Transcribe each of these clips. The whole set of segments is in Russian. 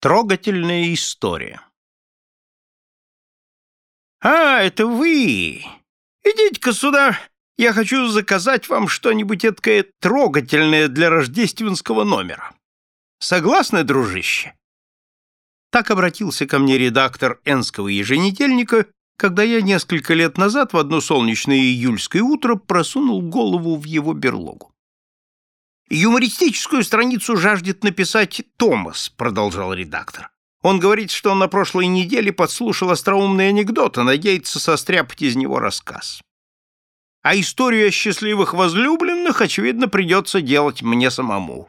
Трогательная история. «А, это вы! Идите-ка сюда, я хочу заказать вам что-нибудь эткое трогательное для рождественского номера. Согласны, дружище?» Так обратился ко мне редактор Энского еженедельника, когда я несколько лет назад в одно солнечное июльское утро просунул голову в его берлогу. «Юмористическую страницу жаждет написать Томас», — продолжал редактор. «Он говорит, что на прошлой неделе подслушал остроумный анекдот и надеется состряпать из него рассказ. А историю о счастливых возлюбленных, очевидно, придется делать мне самому.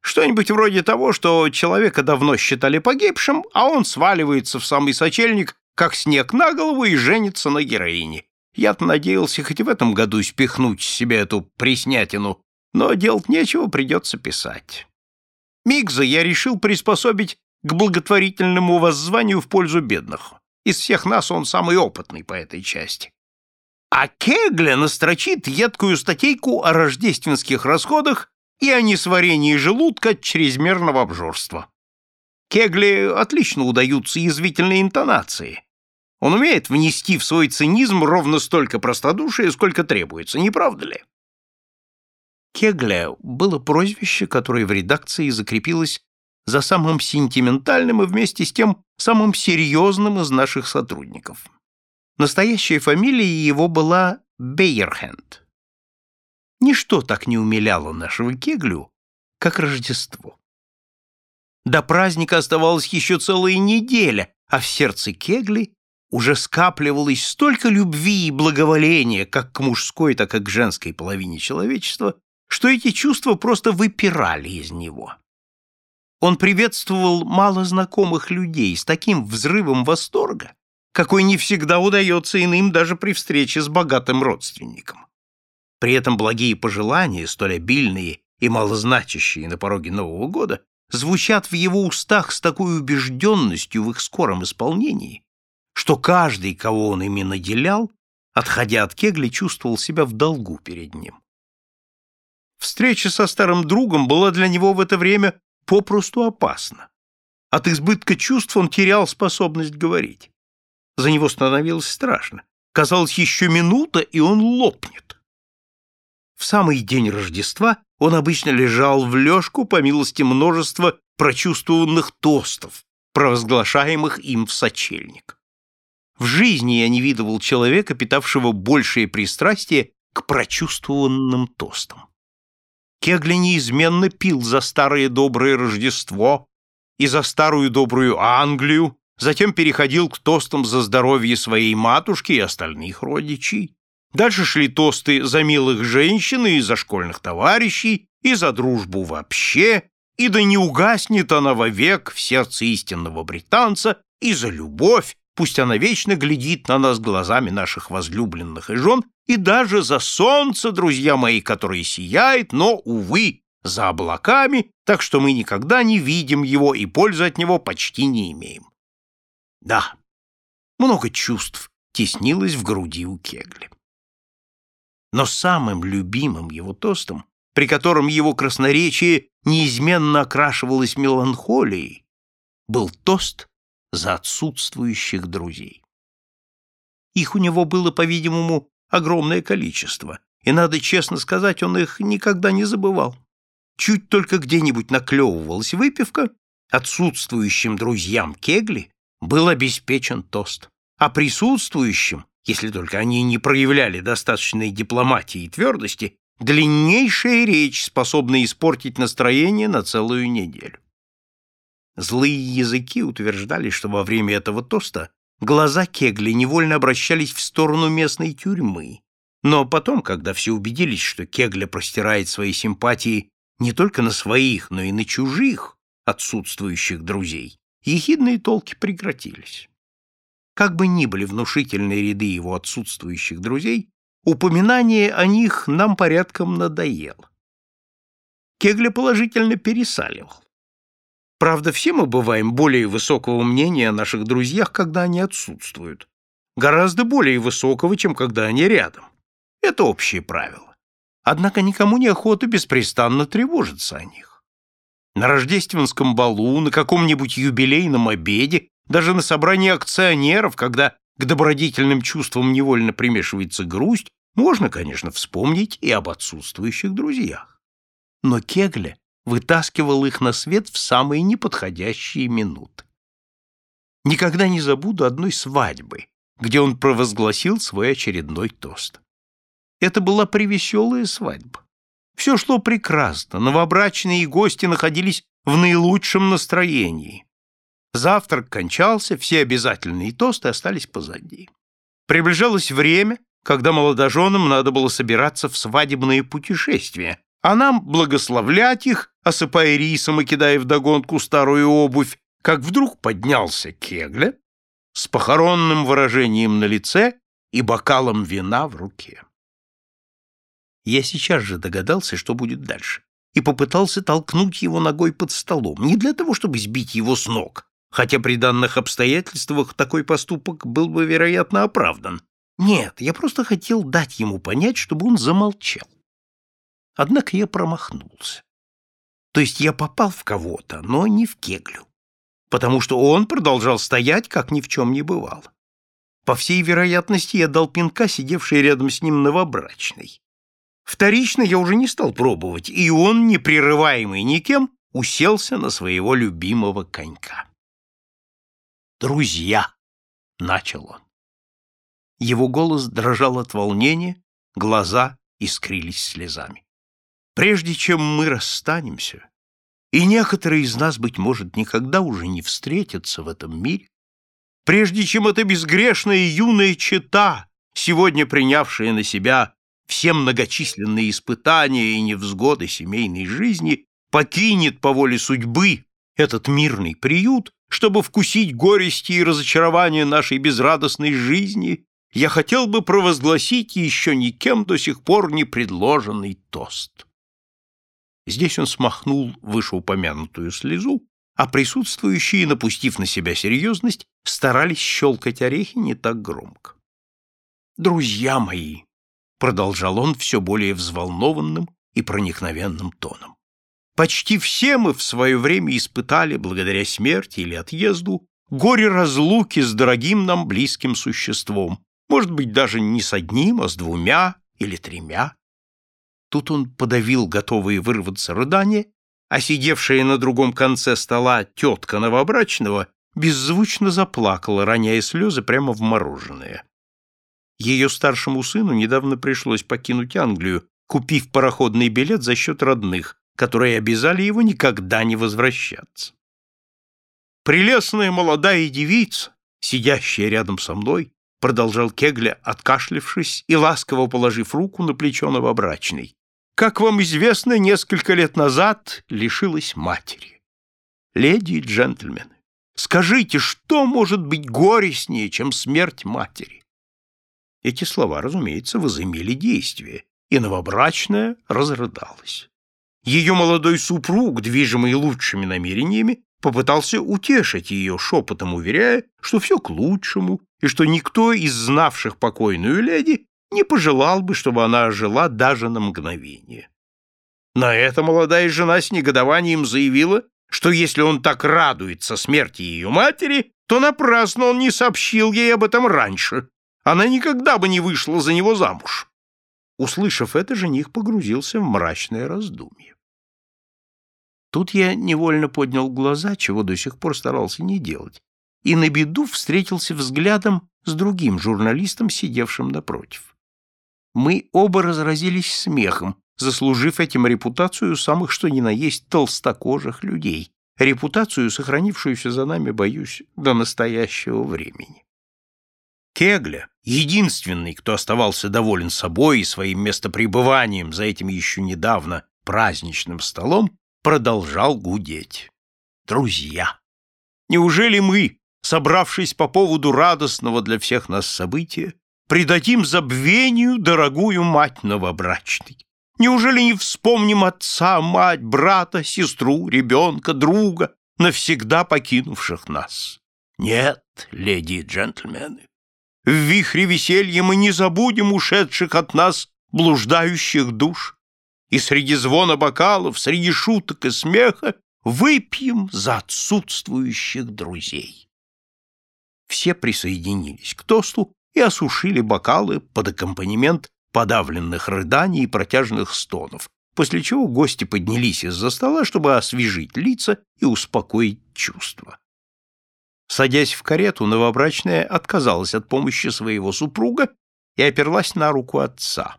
Что-нибудь вроде того, что человека давно считали погибшим, а он сваливается в самый сочельник, как снег на голову, и женится на героине. Я-то надеялся хоть в этом году спихнуть себе эту приснятину, но делать нечего, придется писать. Мигза я решил приспособить к благотворительному воззванию в пользу бедных. Из всех нас он самый опытный по этой части. А Кегля настрочит едкую статейку о рождественских расходах и о несварении желудка от чрезмерного обжорства. Кегле отлично удаются язвительные интонации. Он умеет внести в свой цинизм ровно столько простодушия, сколько требуется, не правда ли? Кегля было прозвище, которое в редакции закрепилось за самым сентиментальным и вместе с тем самым серьезным из наших сотрудников. Настоящая фамилия его была Бейерхенд. Ничто так не умиляло нашего Кеглю, как Рождество. До праздника оставалась еще целая неделя, а в сердце Кегли уже скапливалось столько любви и благоволения как к мужской, так и к женской половине человечества, что эти чувства просто выпирали из него. Он приветствовал мало знакомых людей с таким взрывом восторга, какой не всегда удается иным даже при встрече с богатым родственником. При этом благие пожелания, столь обильные и малозначащие на пороге Нового года, звучат в его устах с такой убежденностью в их скором исполнении, что каждый, кого он ими наделял, отходя от Кегли, чувствовал себя в долгу перед ним. Встреча со старым другом была для него в это время попросту опасна. От избытка чувств он терял способность говорить. За него становилось страшно. Казалось, еще минута, и он лопнет. В самый день Рождества он обычно лежал в лёжку по милости множества прочувствованных тостов, провозглашаемых им в сочельник. В жизни я не видывал человека, питавшего большее пристрастие к прочувствованным тостам. Кегли неизменно пил за старое доброе Рождество и за старую добрую Англию, затем переходил к тостам за здоровье своей матушки и остальных родичей. Дальше шли тосты за милых женщин и за школьных товарищей, и за дружбу вообще, и да не угаснет она вовек в сердце истинного британца, и за любовь, пусть она вечно глядит на нас глазами наших возлюбленных и жен, и даже за солнце, друзья мои, которое сияет, но, увы, за облаками, так что мы никогда не видим его и пользы от него почти не имеем. Да, много чувств теснилось в груди у Кегли. Но самым любимым его тостом, при котором его красноречие неизменно окрашивалось меланхолией, был тост за отсутствующих друзей. Их у него было, по-видимому, огромное количество, и, надо честно сказать, он их никогда не забывал. Чуть только где-нибудь наклевывалась выпивка, отсутствующим друзьям Кегли был обеспечен тост, а присутствующим, если только они не проявляли достаточной дипломатии и твердости, длиннейшая речь, способная испортить настроение на целую неделю. Злые языки утверждали, что во время этого тоста глаза Кегли невольно обращались в сторону местной тюрьмы. Но потом, когда все убедились, что Кегля простирает свои симпатии не только на своих, но и на чужих отсутствующих друзей, ехидные толки прекратились. Как бы ни были внушительные ряды его отсутствующих друзей, упоминание о них нам порядком надоело. Кегля положительно пересаливал. Правда, все мы бываем более высокого мнения о наших друзьях, когда они отсутствуют. Гораздо более высокого, чем когда они рядом. Это общее правило. Однако никому не охота беспрестанно тревожиться о них. На рождественском балу, на каком-нибудь юбилейном обеде, даже на собрании акционеров, когда к добродетельным чувствам невольно примешивается грусть, можно, конечно, вспомнить и об отсутствующих друзьях. Но Кегле вытаскивал их на свет в самые неподходящие минуты. Никогда не забуду одной свадьбы, где он провозгласил свой очередной тост. Это была превеселая свадьба. Все шло прекрасно, новобрачные гости находились в наилучшем настроении. Завтрак кончался, все обязательные тосты остались позади. Приближалось время, когда молодоженам надо было собираться в свадебные путешествия, а нам благословлять их, осыпая рисом и кидая вдогонку старую обувь, как вдруг поднялся Кегля с похоронным выражением на лице и бокалом вина в руке. Я сейчас же догадался, что будет дальше, и попытался толкнуть его ногой под столом, не для того, чтобы сбить его с ног, хотя при данных обстоятельствах такой поступок был бы, вероятно, оправдан. Нет, я просто хотел дать ему понять, чтобы он замолчал. Однако я промахнулся. То есть я попал в кого-то, но не в кеглю, потому что он продолжал стоять, как ни в чем не бывало. По всей вероятности, я дал пинка, сидевшей рядом с ним новобрачной. Вторично я уже не стал пробовать, и он, не прерываемый никем, уселся на своего любимого конька. «Друзья!» — начал он. Его голос дрожал от волнения, глаза искрились слезами. «Прежде чем мы расстанемся, и некоторые из нас, быть может, никогда уже не встретятся в этом мире, прежде чем эта безгрешная юная чета, сегодня принявшая на себя все многочисленные испытания и невзгоды семейной жизни, покинет по воле судьбы этот мирный приют, чтобы вкусить горести и разочарования нашей безрадостной жизни, я хотел бы провозгласить еще никем до сих пор не предложенный тост. Здесь он смахнул вышеупомянутую слезу, а присутствующие, напустив на себя серьезность, старались щелкать орехи не так громко. «Друзья мои!» — продолжал он все более взволнованным и проникновенным тоном. «Почти все мы в свое время испытали, благодаря смерти или отъезду, горе разлуки с дорогим нам близким существом, может быть, даже не с одним, а с двумя или тремя». Тут он подавил готовые вырваться рыдания, а сидевшая на другом конце стола тетка новобрачного беззвучно заплакала, роняя слезы прямо в мороженое. Ее старшему сыну недавно пришлось покинуть Англию, купив пароходный билет за счет родных, которые обязали его никогда не возвращаться. «Прелестная молодая девица, сидящая рядом со мной, продолжал Кегля, откашлившись и ласково положив руку на плечо новобрачной. Как вам известно, несколько лет назад лишилась матери. Леди и джентльмены, скажите, что может быть горестнее, чем смерть матери? Эти слова, разумеется, возымели действие, и новобрачная разрыдалась. Ее молодой супруг, движимый лучшими намерениями, попытался утешить ее, шепотом уверяя, что все к лучшему, и что никто из знавших покойную леди не пожелал бы, чтобы она жила даже на мгновение. На это молодая жена с негодованием заявила, что если он так радуется смерти ее матери, то напрасно он не сообщил ей об этом раньше, она никогда бы не вышла за него замуж. Услышав это, жених погрузился в мрачное раздумье. Тут я невольно поднял глаза, чего до сих пор старался не делать, и на беду встретился взглядом с другим журналистом, сидевшим напротив. Мы оба разразились смехом, заслужив этим репутацию самых что ни на есть толстокожих людей, репутацию, сохранившуюся за нами, боюсь, до настоящего времени. Кегля, единственный, кто оставался доволен собой и своим местопребыванием за этим еще недавно праздничным столом, продолжал гудеть. Друзья, неужели мы, собравшись по поводу радостного для всех нас события, предадим забвению дорогую мать новобрачной? Неужели не вспомним отца, мать, брата, сестру, ребенка, друга, навсегда покинувших нас? Нет, леди и джентльмены, в вихре веселья мы не забудем ушедших от нас блуждающих душ. И среди звона бокалов, среди шуток и смеха Выпьем за отсутствующих друзей. Все присоединились к тосту и осушили бокалы под аккомпанемент подавленных рыданий и протяжных стонов, после чего гости поднялись из-за стола, чтобы освежить лица и успокоить чувства. Садясь в карету, новобрачная отказалась от помощи своего супруга и оперлась на руку отца.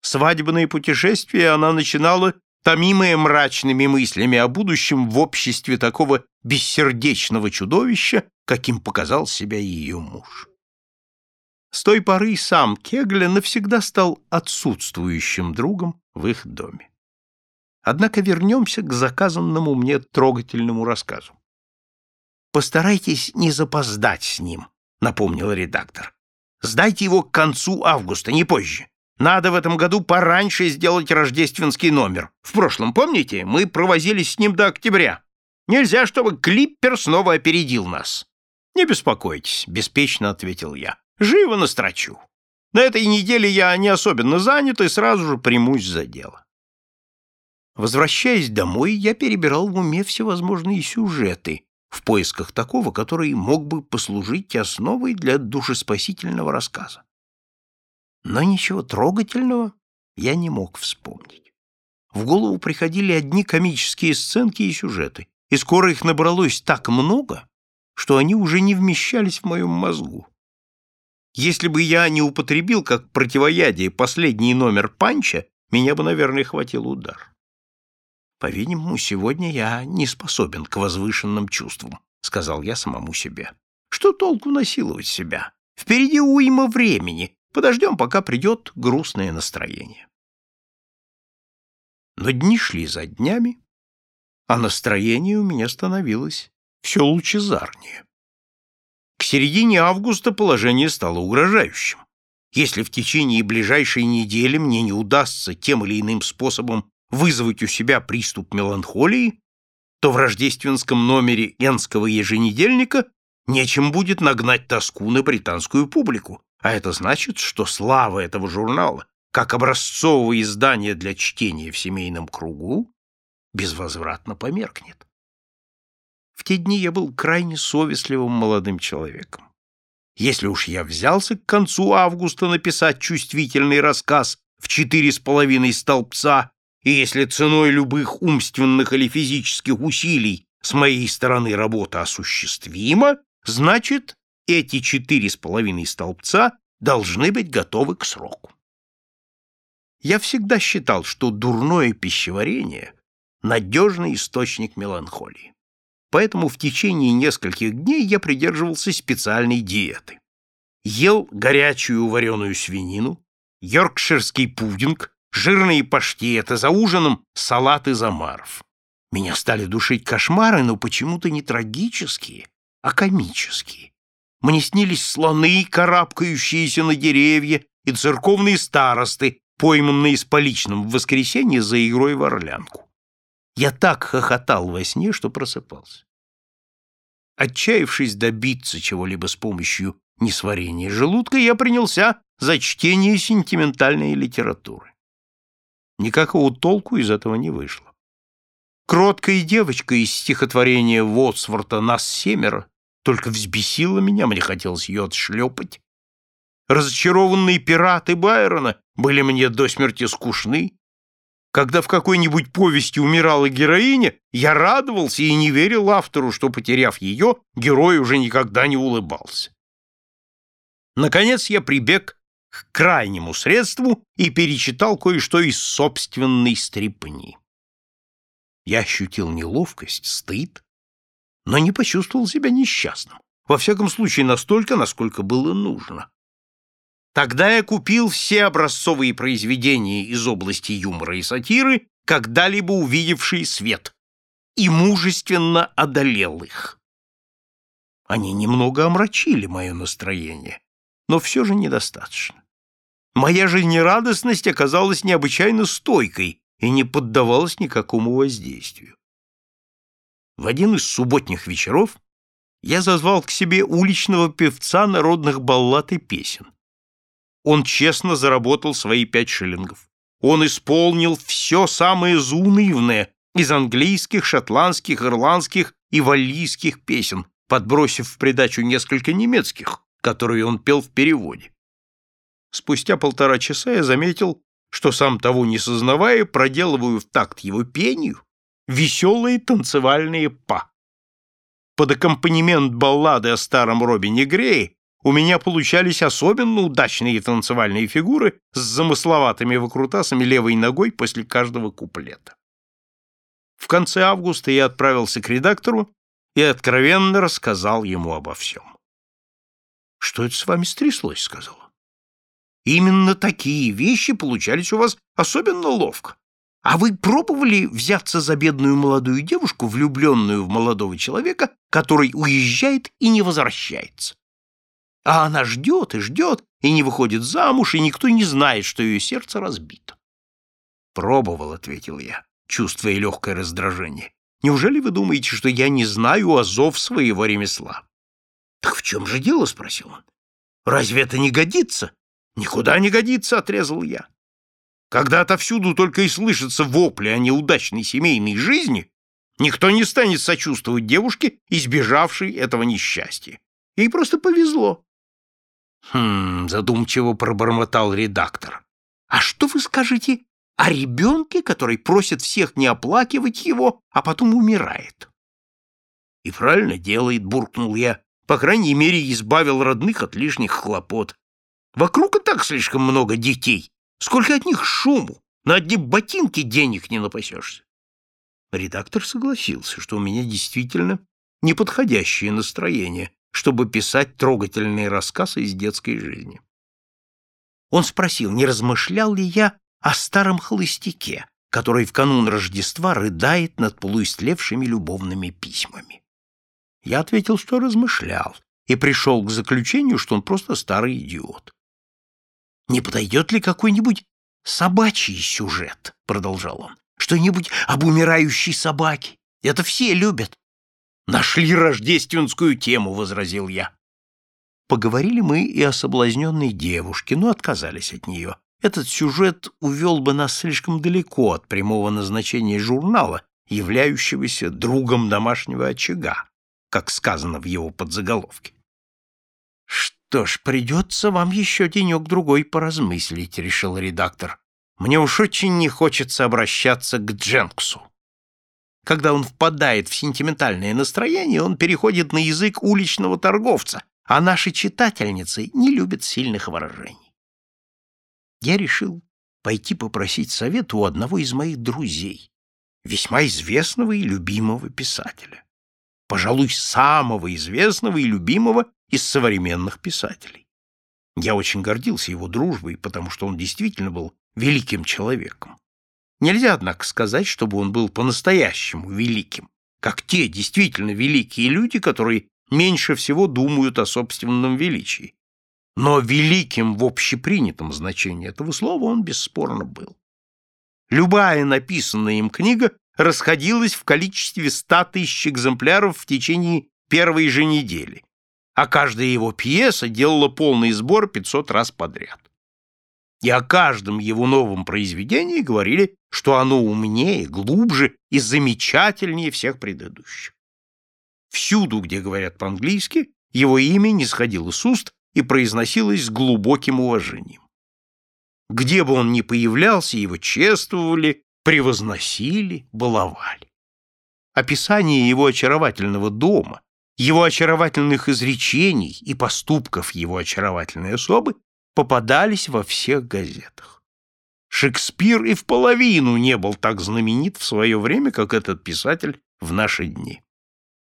Свадебное путешествие она начинала, томимая мрачными мыслями о будущем в обществе такого бессердечного чудовища, каким показал себя ее муж. С той поры сам Кегля навсегда стал отсутствующим другом в их доме. Однако вернемся к заказанному мне трогательному рассказу. «Постарайтесь не запоздать с ним», — напомнил редактор. «Сдайте его к концу августа, не позже. Надо в этом году пораньше сделать рождественский номер. В прошлом, помните, мы провозились с ним до октября. Нельзя, чтобы Клиппер снова опередил нас». «Не беспокойтесь», — беспечно ответил я. «Живо настрочу. На этой неделе я не особенно занят и сразу же примусь за дело». Возвращаясь домой, я перебирал в уме всевозможные сюжеты в поисках такого, который мог бы послужить основой для душеспасительного рассказа. Но ничего трогательного я не мог вспомнить. В голову приходили одни комические сценки и сюжеты, и скоро их набралось так много, что они уже не вмещались в моем мозгу. Если бы я не употребил как противоядие последний номер панча, меня бы, наверное, хватил удар. По-видимому, сегодня я не способен к возвышенным чувствам, сказал я самому себе. Что толку насиловать себя? Впереди уйма времени. Подождем, пока придет грустное настроение. Но дни шли за днями, а настроение у меня становилось все лучезарнее. К середине августа положение стало угрожающим. Если в течение ближайшей недели мне не удастся тем или иным способом вызвать у себя приступ меланхолии, то в рождественском номере Энского еженедельника нечем будет нагнать тоску на британскую публику, а это значит, что слава этого журнала, как образцового издания для чтения в семейном кругу, безвозвратно померкнет. Те дни я был крайне совестливым молодым человеком. Если уж я взялся к концу августа написать чувствительный рассказ в четыре с половиной столбца и если ценой любых умственных или физических усилий с моей стороны работа осуществима, значит, эти четыре с половиной столбца должны быть готовы к сроку. Я всегда считал, что дурное пищеварение – надежный источник меланхолии. Поэтому в течение нескольких дней я придерживался специальной диеты. Ел горячую вареную свинину, йоркширский пудинг, жирные паштеты, за ужином салат из омаров. Меня стали душить кошмары, но почему-то не трагические, а комические. Мне снились слоны, карабкающиеся на деревья, и церковные старосты, пойманные с поличным в воскресенье за игрой в орлянку. Я так хохотал во сне, что просыпался. Отчаявшись добиться чего-либо с помощью несварения желудка, я принялся за чтение сентиментальной литературы. Никакого толку из этого не вышло. Кроткая девочка из стихотворения Вотсворта «Нас семеро» только взбесила меня, мне хотелось ее отшлепать. Разочарованные пираты Байрона были мне до смерти скучны. Когда в какой-нибудь повести умирала героиня, я радовался и не верил автору, что, потеряв ее, герой уже никогда не улыбался. Наконец я прибег к крайнему средству и перечитал кое-что из собственной стрипни. Я ощутил неловкость, стыд, но не почувствовал себя несчастным. Во всяком случае, настолько, насколько было нужно. Тогда я купил все образцовые произведения из области юмора и сатиры, когда-либо увидевшие свет, и мужественно одолел их. Они немного омрачили мое настроение, но все же недостаточно. Моя жизнерадостность оказалась необычайно стойкой и не поддавалась никакому воздействию. В один из субботних вечеров я зазвал к себе уличного певца народных баллад и песен. Он честно заработал свои пять шиллингов. Он исполнил все самое заунывное, из английских, шотландских, ирландских и валлийских песен, подбросив в придачу несколько немецких, которые он пел в переводе. Спустя полтора часа я заметил, что сам того не сознавая, проделываю в такт его пению веселые танцевальные па. Под аккомпанемент баллады о старом Робине Грее у меня получались особенно удачные танцевальные фигуры с замысловатыми выкрутасами левой ногой после каждого куплета. В конце августа я отправился к редактору и откровенно рассказал ему обо всем. «Что это с вами стряслось?» — сказал он. «Именно такие вещи получались у вас особенно ловко. А вы пробовали взяться за бедную молодую девушку, влюбленную в молодого человека, который уезжает и не возвращается? А она ждет и ждет, и не выходит замуж, и никто не знает, что ее сердце разбито. «Пробовал», — ответил я, чувствуя легкое раздражение. «Неужели вы думаете, что я не знаю азов своего ремесла?» «Так в чем же дело?» — спросил он. «Разве это не годится?» «Никуда не годится», — отрезал я. Когда отовсюду только и слышатся вопли о неудачной семейной жизни, никто не станет сочувствовать девушке, избежавшей этого несчастья. Ей просто повезло. Хм, задумчиво пробормотал редактор. А что вы скажете о ребенке, который просит всех не оплакивать его, а потом умирает? И правильно делает, буркнул я. По крайней мере, избавил родных от лишних хлопот. Вокруг и так слишком много детей. Сколько от них шуму! На одни ботинки денег не напасешься. Редактор согласился, что у меня действительно неподходящее настроение, чтобы писать трогательные рассказы из детской жизни. Он спросил, не размышлял ли я о старом холостяке, который в канун Рождества рыдает над полуистлевшими любовными письмами. Я ответил, что размышлял, и пришел к заключению, что он просто старый идиот. «Не подойдет ли какой-нибудь собачий сюжет?» — продолжал он. «Что-нибудь об умирающей собаке. Это все любят. «Нашли рождественскую тему», — возразил я. Поговорили мы и о соблазненной девушке, но отказались от нее. Этот сюжет увел бы нас слишком далеко от прямого назначения журнала, являющегося другом домашнего очага, как сказано в его подзаголовке. «Что ж, придется вам еще денек-другой поразмыслить», — решил редактор. «Мне уж очень не хочется обращаться к Дженксу». Когда он впадает в сентиментальное настроение, он переходит на язык уличного торговца, а наши читательницы не любят сильных выражений. Я решил пойти попросить совета у одного из моих друзей, весьма известного и любимого писателя. Пожалуй, самого известного и любимого из современных писателей. Я очень гордился его дружбой, потому что он действительно был великим человеком. Нельзя, однако, сказать, чтобы он был по-настоящему великим, как те действительно великие люди, которые меньше всего думают о собственном величии. Но великим в общепринятом значении этого слова он бесспорно был. Любая написанная им книга расходилась в количестве ста тысяч экземпляров в течение первой же недели, а каждая его пьеса делала полный сбор 500 раз подряд и о каждом его новом произведении говорили, что оно умнее, глубже и замечательнее всех предыдущих. Всюду, где говорят по-английски, его имя не сходило с уст и произносилось с глубоким уважением. Где бы он ни появлялся, его чествовали, превозносили, баловали. Описание его очаровательного дома, его очаровательных изречений и поступков его очаровательной особы попадались во всех газетах. Шекспир и в половину не был так знаменит в свое время, как этот писатель в наши дни.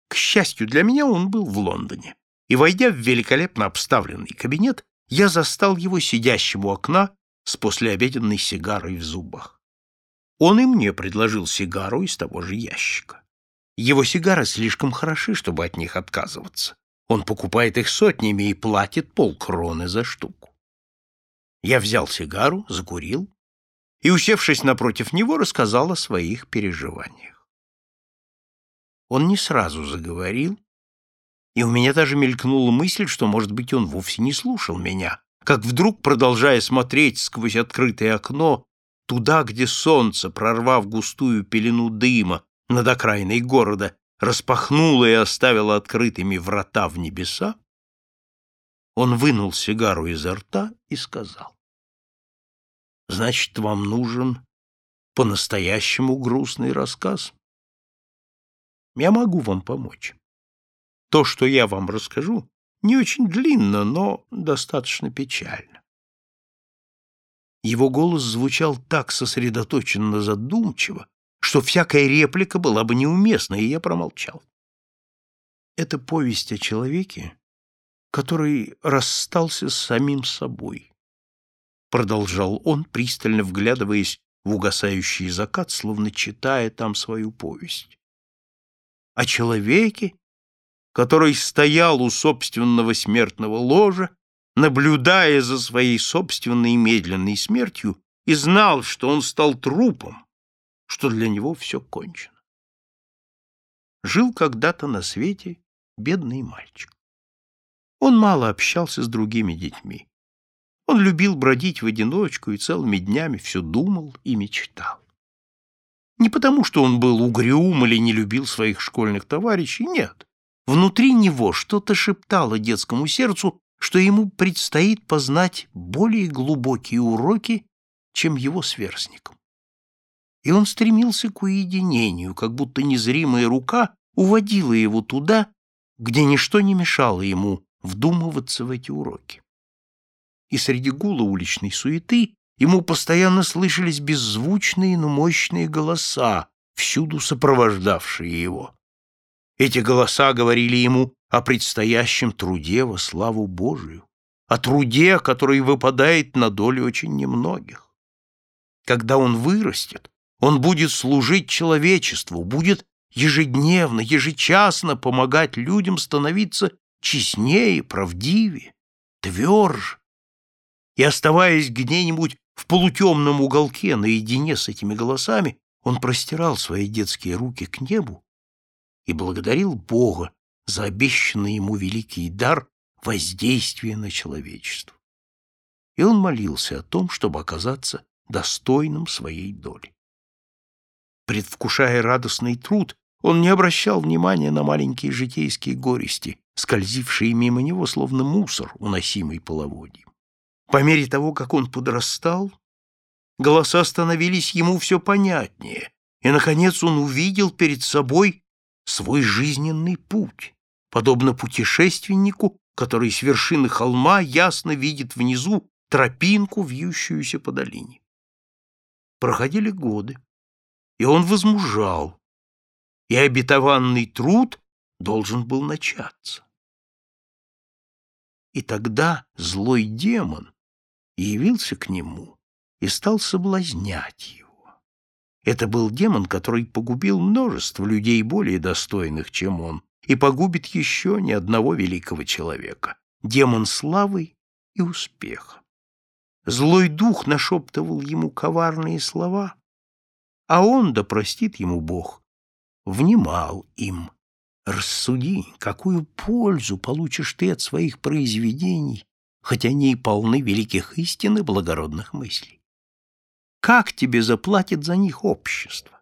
К счастью для меня, он был в Лондоне, и, войдя в великолепно обставленный кабинет, я застал его сидящим у окна с послеобеденной сигарой в зубах. Он и мне предложил сигару из того же ящика. Его сигары слишком хороши, чтобы от них отказываться. Он покупает их сотнями и платит полкроны за штуку. Я взял сигару, закурил и, усевшись напротив него, рассказал о своих переживаниях. Он не сразу заговорил, и у меня даже мелькнула мысль, что, может быть, он вовсе не слушал меня, как вдруг, продолжая смотреть сквозь открытое окно туда, где солнце, прорвав густую пелену дыма над окраиной города, распахнуло и оставило открытыми врата в небеса, он вынул сигару изо рта и сказал, «Значит, вам нужен по-настоящему грустный рассказ? Я могу вам помочь. То, что я вам расскажу, не очень длинно, но достаточно печально. Его голос звучал так сосредоточенно задумчиво, что всякая реплика была бы неуместна, и я промолчал. Это повесть о человеке, который расстался с самим собой. Продолжал он, пристально вглядываясь в угасающий закат, словно читая там свою повесть. О человеке, который стоял у собственного смертного ложа, наблюдая за своей собственной медленной смертью, и знал, что он стал трупом, что для него все кончено. Жил когда-то на свете бедный мальчик. Он мало общался с другими детьми. Он любил бродить в одиночку и целыми днями все думал и мечтал. Не потому, что он был угрюм или не любил своих школьных товарищей, нет. Внутри него что-то шептало детскому сердцу, что ему предстоит познать более глубокие уроки, чем его сверстникам. И он стремился к уединению, как будто незримая рука уводила его туда, где ничто не мешало ему вдумываться в эти уроки. И среди гула уличной суеты ему постоянно слышались беззвучные, но мощные голоса, всюду сопровождавшие его. Эти голоса говорили ему о предстоящем труде во славу Божию, о труде, который выпадает на долю очень немногих. Когда он вырастет, он будет служить человечеству, будет ежедневно, ежечасно помогать людям становиться честнее, правдивее, тверже. И оставаясь где-нибудь в полутемном уголке наедине с этими голосами, он простирал свои детские руки к небу и благодарил Бога за обещанный ему великий дар воздействия на человечество. И он молился о том, чтобы оказаться достойным своей доли. Предвкушая радостный труд, он не обращал внимания на маленькие житейские горести, скользившие мимо него, словно мусор, уносимый половодьем. По мере того, как он подрастал, голоса становились ему все понятнее, и, наконец, он увидел перед собой свой жизненный путь, подобно путешественнику, который с вершины холма ясно видит внизу тропинку, вьющуюся по долине. Проходили годы, и он возмужал, и обетованный труд должен был начаться. И тогда злой демон явился к нему и стал соблазнять его. Это был демон, который погубил множество людей более достойных, чем он, и погубит еще ни одного великого человека. Демон славы и успеха. Злой дух нашептывал ему коварные слова, а он, да простит ему Бог, внимал им. Рассуди, какую пользу получишь ты от своих произведений, хотя они и полны великих истин и благородных мыслей. Как тебе заплатит за них общество?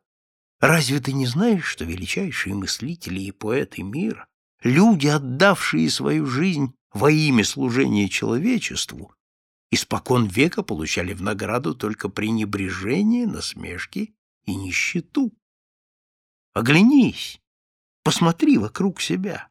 Разве ты не знаешь, что величайшие мыслители и поэты мира, люди, отдавшие свою жизнь во имя служения человечеству, испокон века получали в награду только пренебрежение, насмешки и нищету? Оглянись, посмотри вокруг себя.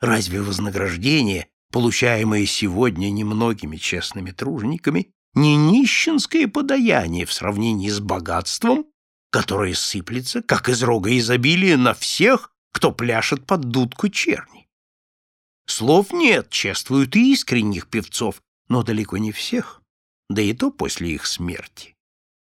Разве вознаграждение, получаемое сегодня немногими честными тружениками, не нищенское подаяние в сравнении с богатством, которое сыплется, как из рога изобилия, на всех, кто пляшет под дудку черни. Слов нет, чествуют и искренних певцов, но далеко не всех, да и то после их смерти.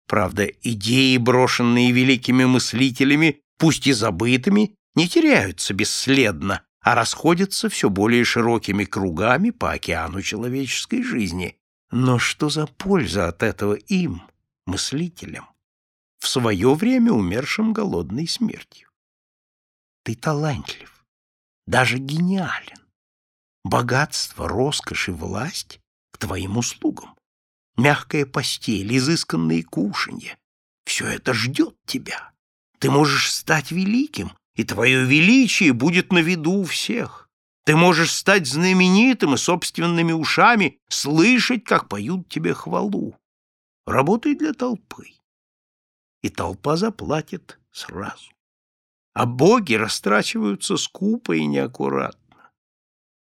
Правда, идеи, брошенные великими мыслителями, пусть и забытыми, не теряются бесследно, а расходятся все более широкими кругами по океану человеческой жизни, но что за польза от этого им, мыслителям, в свое время умершим голодной смертью? Ты талантлив, даже гениален. Богатство, роскошь и власть к твоим услугам. мягкая постель, изысканные кушанья. Все это ждет тебя. Ты можешь стать великим, и твое величие будет на виду у всех. Ты можешь стать знаменитым и собственными ушами слышать, как поют тебе хвалу. Работай для толпы. И толпа заплатит сразу. А боги растрачиваются скупо и неаккуратно.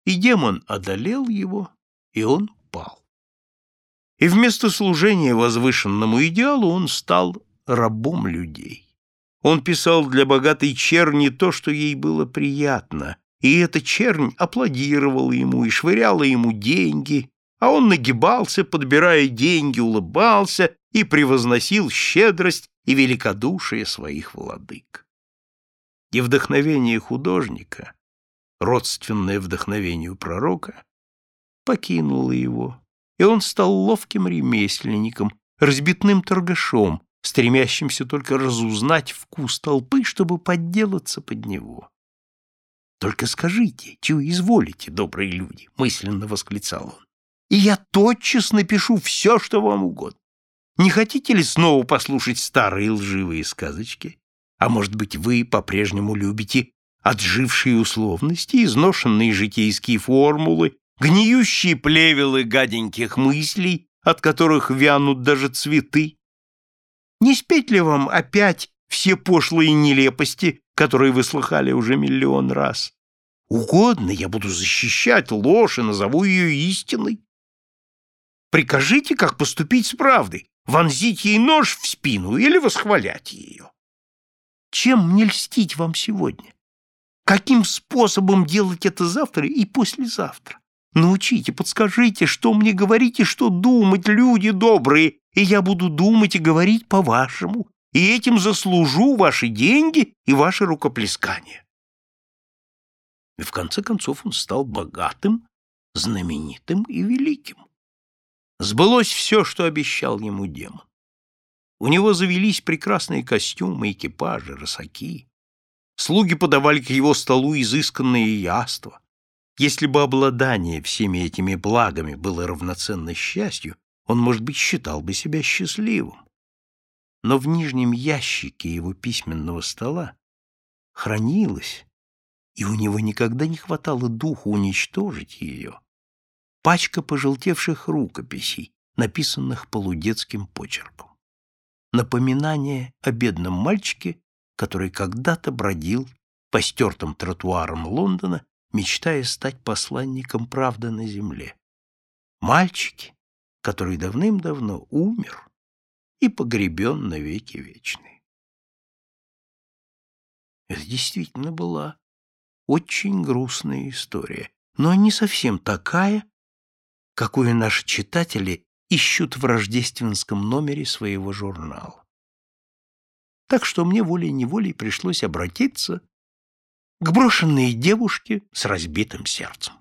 И демон одолел его, и он пал. И вместо служения возвышенному идеалу он стал рабом людей. Он писал для богатой черни то, что ей было приятно, и эта чернь аплодировала ему и швыряла ему деньги, а он нагибался, подбирая деньги, улыбался и превозносил щедрость и великодушие своих владык. И вдохновение художника, родственное вдохновению пророка, покинуло его, и он стал ловким ремесленником, разбитным торгашом, стремящимся только разузнать вкус толпы, чтобы подделаться под него. «Только скажите, чего изволите, добрые люди?» — мысленно восклицал он. «И я тотчас напишу все, что вам угодно. Не хотите ли снова послушать старые лживые сказочки? А может быть, вы по-прежнему любите отжившие условности, изношенные житейские формулы, гниющие плевелы гаденьких мыслей, от которых вянут даже цветы? Не спеть ли вам опять все пошлые нелепости, которые вы слыхали уже миллион раз? Угодно, я буду защищать ложь и назову ее истиной. Прикажите, как поступить с правдой, вонзить ей нож в спину или восхвалять ее. Чем мне льстить вам сегодня? Каким способом делать это завтра и послезавтра? Научите, подскажите, что мне говорить и что думать, люди добрые, и я буду думать и говорить по-вашему, и этим заслужу ваши деньги и ваши рукоплескания. И в конце концов он стал богатым, знаменитым и великим. Сбылось все, что обещал ему демон. У него завелись прекрасные костюмы, экипажи, рысаки. Слуги подавали к его столу изысканные яства. Если бы обладание всеми этими благами было равноценно счастью, он, может быть, считал бы себя счастливым. Но в нижнем ящике его письменного стола хранилась, и у него никогда не хватало духу уничтожить ее, пачка пожелтевших рукописей, написанных полудетским почерком. Напоминание о бедном мальчике, который когда-то бродил по стертым тротуарам Лондона, мечтая стать посланником правды на земле. Мальчики, который давным-давно умер и погребен навеки вечные. Это действительно была очень грустная история, но не совсем такая, какую наши читатели ищут в рождественском номере своего журнала. Так что мне волей-неволей пришлось обратиться к брошенной девушке с разбитым сердцем.